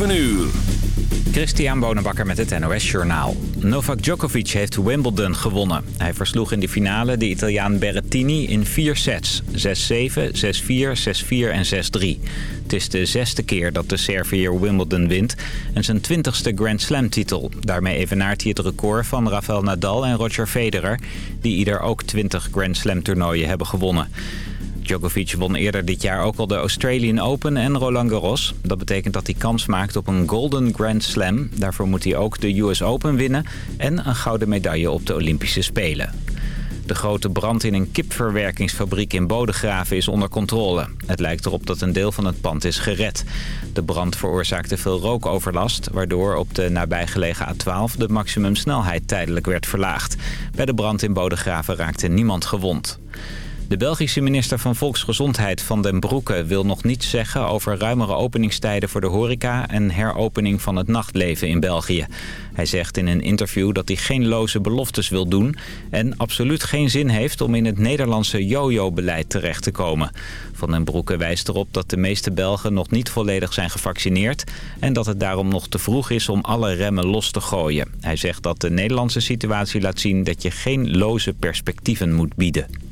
7 uur. Christian Bonenbakker met het NOS Journaal. Novak Djokovic heeft Wimbledon gewonnen. Hij versloeg in de finale de Italiaan Berrettini in vier sets. 6-7, 6-4, 6-4 en 6-3. Het is de zesde keer dat de Serviër Wimbledon wint... en zijn twintigste Grand Slam titel. Daarmee evenaart hij het record van Rafael Nadal en Roger Federer... die ieder ook 20 Grand Slam toernooien hebben gewonnen. Djokovic won eerder dit jaar ook al de Australian Open en Roland Garros. Dat betekent dat hij kans maakt op een Golden Grand Slam. Daarvoor moet hij ook de US Open winnen en een gouden medaille op de Olympische Spelen. De grote brand in een kipverwerkingsfabriek in Bodegraven is onder controle. Het lijkt erop dat een deel van het pand is gered. De brand veroorzaakte veel rookoverlast... waardoor op de nabijgelegen A12 de maximumsnelheid tijdelijk werd verlaagd. Bij de brand in Bodegraven raakte niemand gewond. De Belgische minister van Volksgezondheid Van den Broeke wil nog niets zeggen over ruimere openingstijden voor de horeca en heropening van het nachtleven in België. Hij zegt in een interview dat hij geen loze beloftes wil doen en absoluut geen zin heeft om in het Nederlandse yo-yo-beleid terecht te komen. Van den Broeke wijst erop dat de meeste Belgen nog niet volledig zijn gevaccineerd en dat het daarom nog te vroeg is om alle remmen los te gooien. Hij zegt dat de Nederlandse situatie laat zien dat je geen loze perspectieven moet bieden.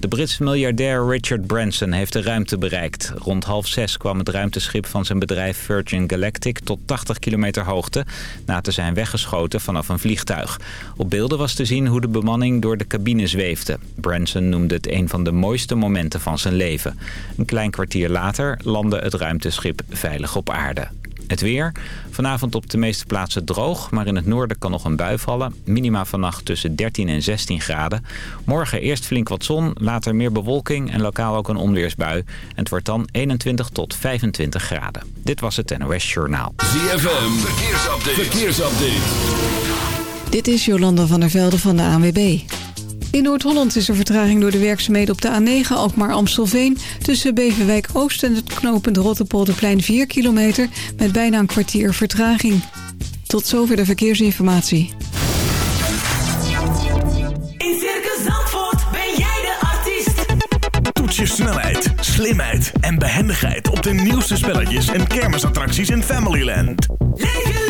De Britse miljardair Richard Branson heeft de ruimte bereikt. Rond half zes kwam het ruimteschip van zijn bedrijf Virgin Galactic tot 80 kilometer hoogte... na te zijn weggeschoten vanaf een vliegtuig. Op beelden was te zien hoe de bemanning door de cabine zweefde. Branson noemde het een van de mooiste momenten van zijn leven. Een klein kwartier later landde het ruimteschip veilig op aarde. Het weer. Vanavond op de meeste plaatsen droog, maar in het noorden kan nog een bui vallen. Minima vannacht tussen 13 en 16 graden. Morgen eerst flink wat zon, later meer bewolking en lokaal ook een onweersbui. En het wordt dan 21 tot 25 graden. Dit was het NOS Journaal. ZFM, verkeersupdate. verkeersupdate. Dit is Jolanda van der Velde van de ANWB. In Noord-Holland is er vertraging door de werkzaamheden op de A9 Alkmaar-Amstelveen... tussen Beverwijk Oost en het knooppunt Rotterpolderplein 4 kilometer... met bijna een kwartier vertraging. Tot zover de verkeersinformatie. In Circus Zandvoort ben jij de artiest. Toets je snelheid, slimheid en behendigheid op de nieuwste spelletjes en kermisattracties in Familyland. Leef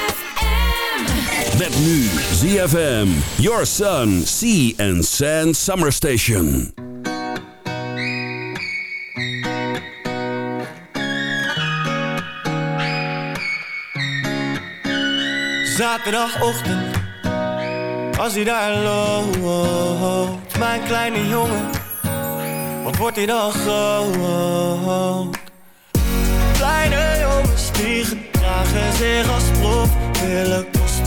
Met nu ZFM, Your Sun, Sea and Sand Summer Station. Zaterdagochtend, als hij daar loopt, mijn kleine jongen, wat wordt hij dan groot? Kleine jongens die gedragen zich als prof,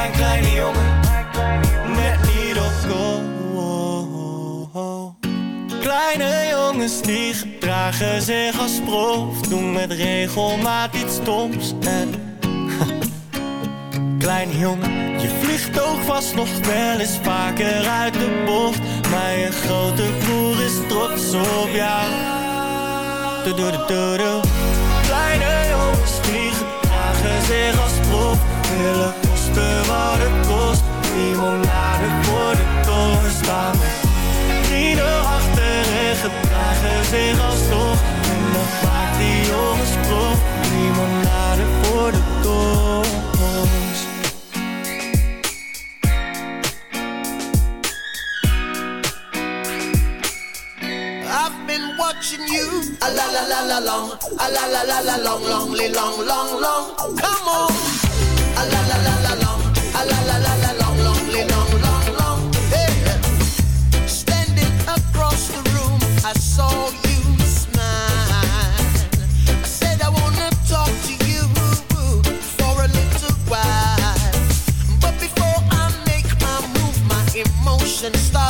mijn kleine jongen, net niet op school. Kleine jongens die gedragen zich als prof, doen met regelmaat iets stoms. En... Kleine jongen, je vliegt ook vast nog wel eens vaker uit de bocht, maar je grote broer is trots op jou. Do -do -do Kleine jongens die gedragen zich als prof, willen limonade voor de toren staan. Vrienden achter en gedragen zich alsnog. En dat maakt die jongens prof. Limonade voor de toren. watching you. A la la la la long, a la la la la long, long, long, long, long. Come on, a la la la. and stop.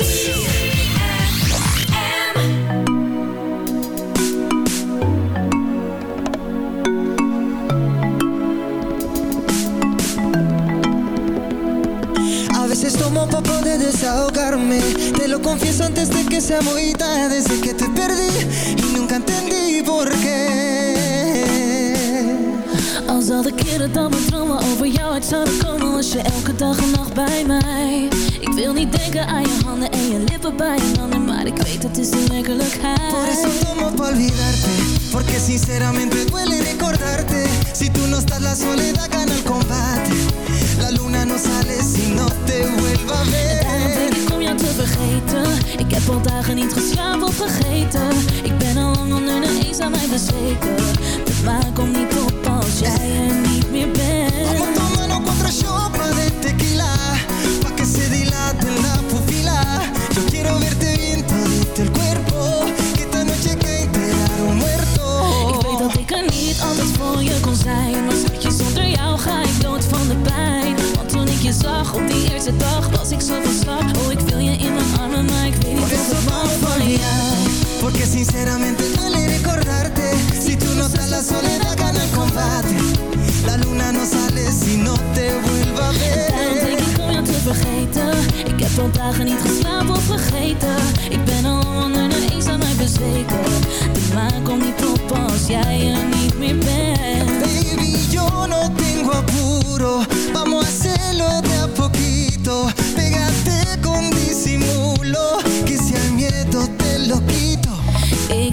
Uit zouden komen Was je elke dag en nacht bij mij. Ik wil niet denken aan je handen en je lippen bij je handen Maar ik weet het is de werkelijkheid. Por eso tomo pa' olvidarte Porque sinceramente duele recordarte. Si tú no estás la soledad gana el combate. La luna no sale si no te vuelva a denk ver ik om jou te vergeten. Ik heb al dagen niet geslapen of vergeten. Ik ben al lang onder de eens aan mij bezweken. De maan komt niet kon zijn Maar schatje, zonder jou ga ik dood van de pijn. Want toen ik je zag op die eerste dag Was ik zo van slag. Oh, ik wil je in mijn armen Maar ik weet niet Por of ik pa' van jou. Porque sinceramente duele recordarte. Si tú no estás la soledad gana el combate La luna no sale si no te vuelva a Daarom denk ver ik om jou te vergeten? Ik heb al dagen niet geslapen of vergeten. Ik ben al onder de eens aan mij bezweken. De maan komt niet op als jij er niet meer bent. Baby, yo no tengo apuro. Vamos a hacerlo de a poquito. Pégate con disimulo Que si al miedo te lo quito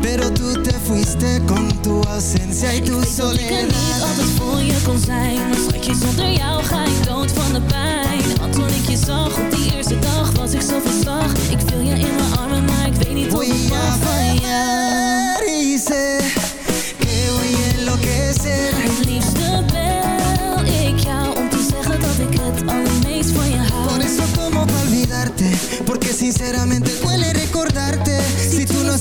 Pero tú te fuiste con tu ausencia y Ik tu weet dat ik er niet soledad. altijd voor je kon zijn. Maar schatje, zonder jou ga ik dood van de pijn. Want toen ik je zag op die eerste dag Was ik zo van slag Ik viel je in mijn armen, maar ik weet niet of ik mag van jou sé que voy a enloquecer. Het liefste bel ik jou Om te zeggen dat ik het allermeest van je Por hou eso pa' olvidarte? Porque sinceramente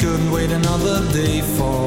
Couldn't wait another day for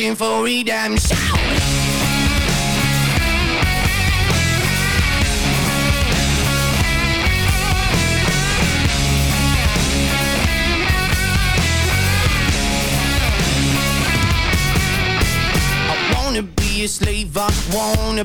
Searching for redemption. I wanna be a slave, I wanna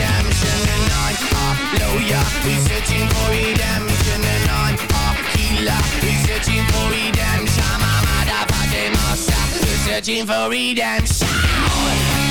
who's searching for redemption searching for redemption. Searching for redemption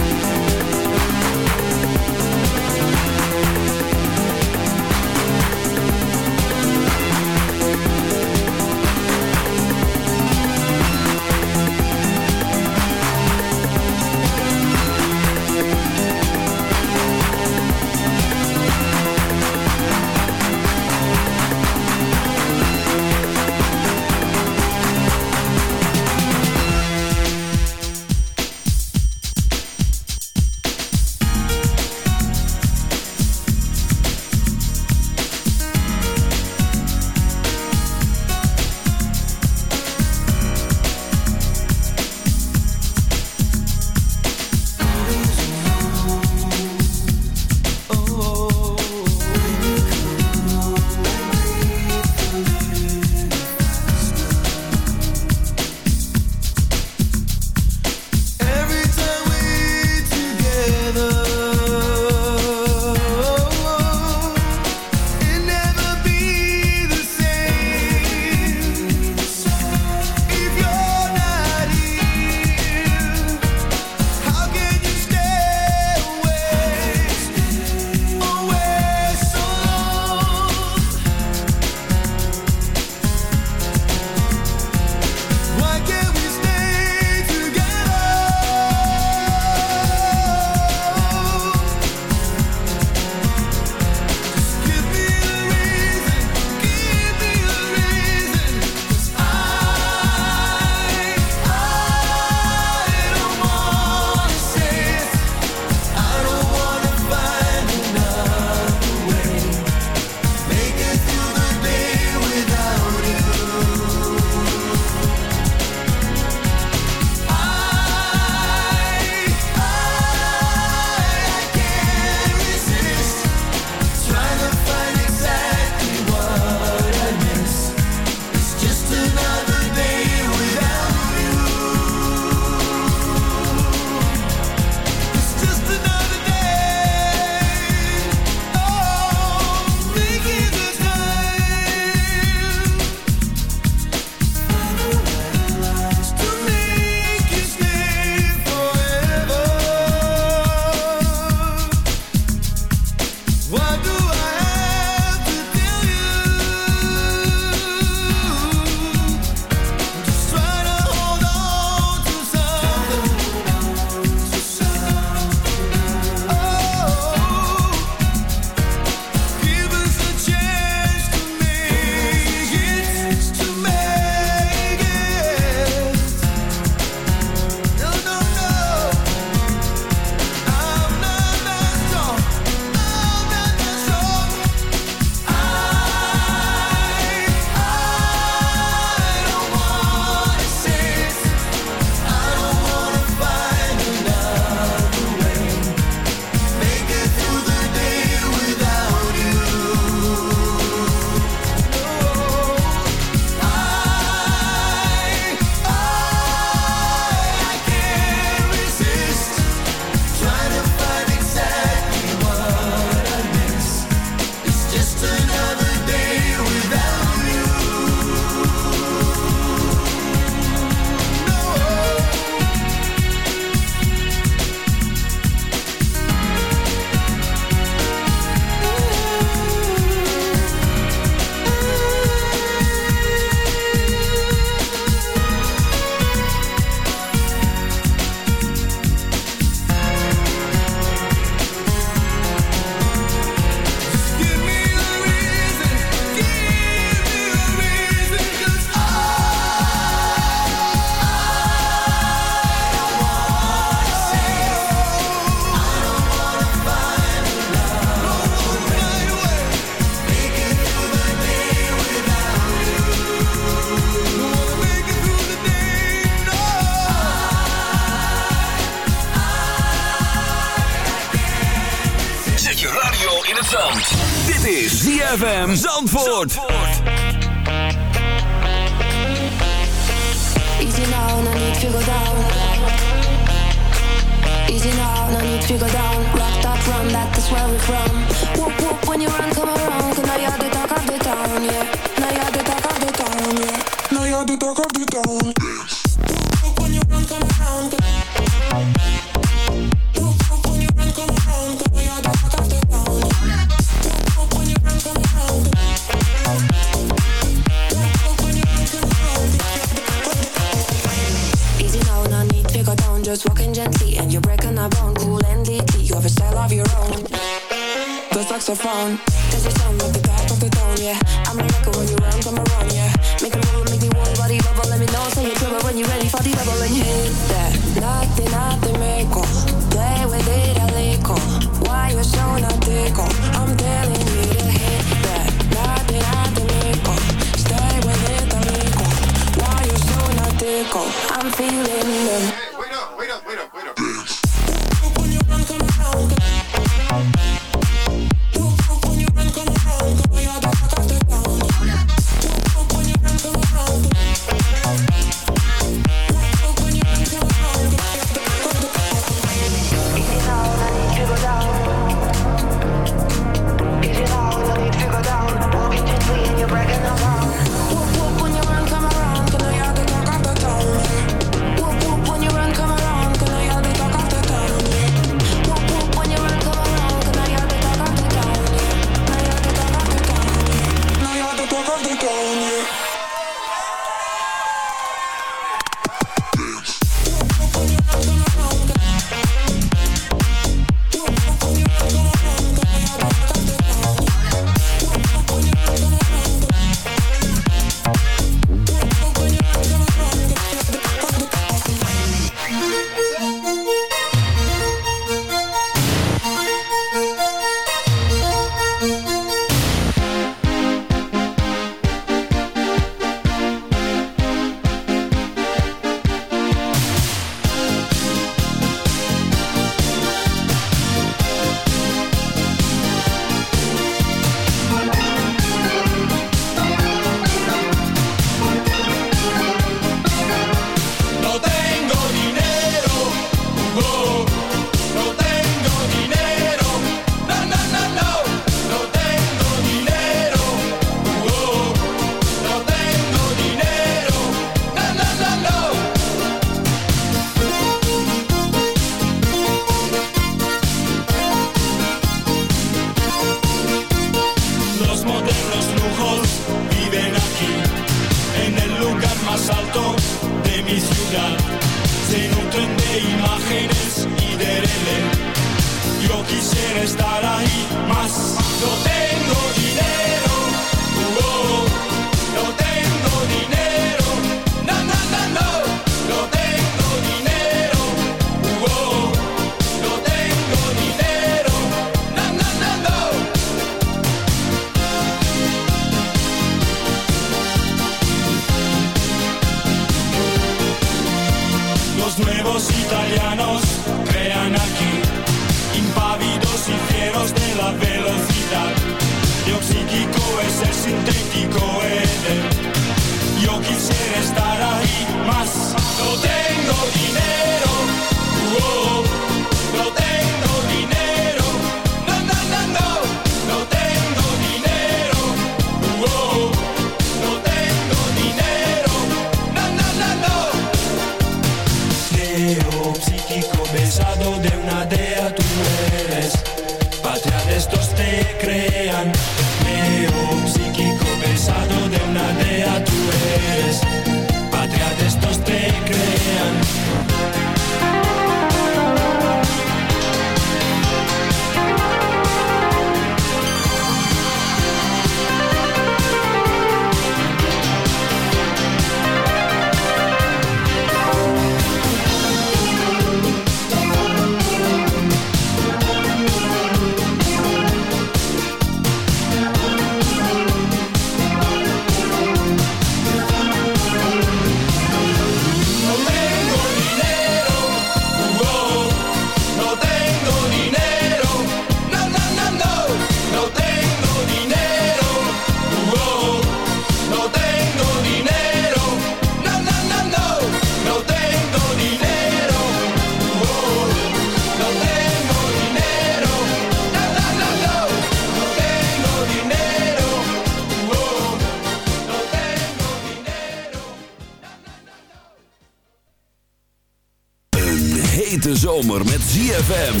ZFM.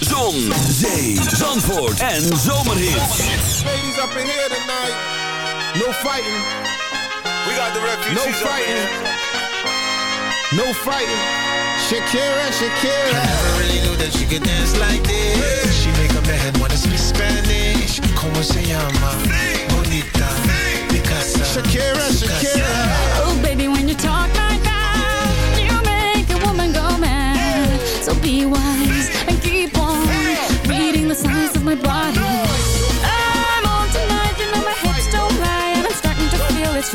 Zon, zee, zandvoort en zomerhits. Ladies up in here tonight. No fighting. We got the refugees No fighting. No fighting. Shakira, Shakira. I never really knew that she could dance like this. She make up her head wanna speak Spanish. Como se llama? Bonita. Picasa. Shakira, Shakira.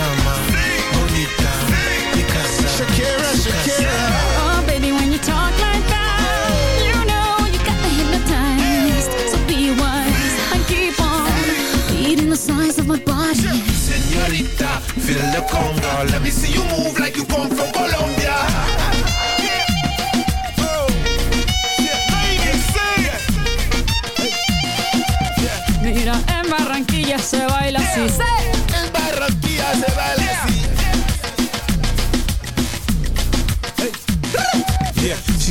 Llama? Bonita. Picasa. Shakira, Shakira. Oh, baby, when you talk like that, you know you got me hypnotized. So be wise and keep on reading the signs of my body. Señorita, feel the conga. Let me see you move like you come from Colombia. Oh. Mira, en Barranquilla se baila así.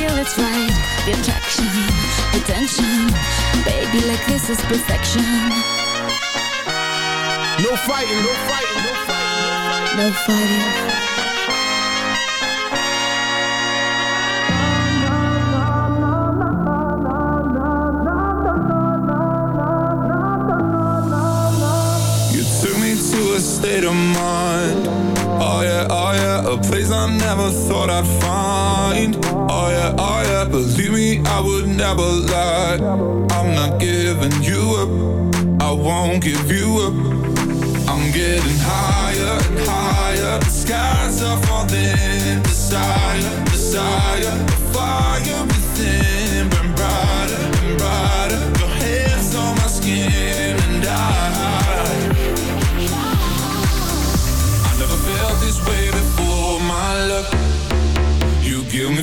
feel it's right. The attraction, the tension, baby. Like this is perfection. No fighting, no fighting, no fighting. No fighting. You took me to a state of mind. Oh yeah, oh yeah, a place I never thought I'd find. Believe me, I would never lie. I'm not giving you up. I won't give you up. I'm getting higher and higher. The skies are falling. Desire, desire, the fire within burn brighter and brighter. Your hands on my skin and I. I never felt this way before, my love. You give me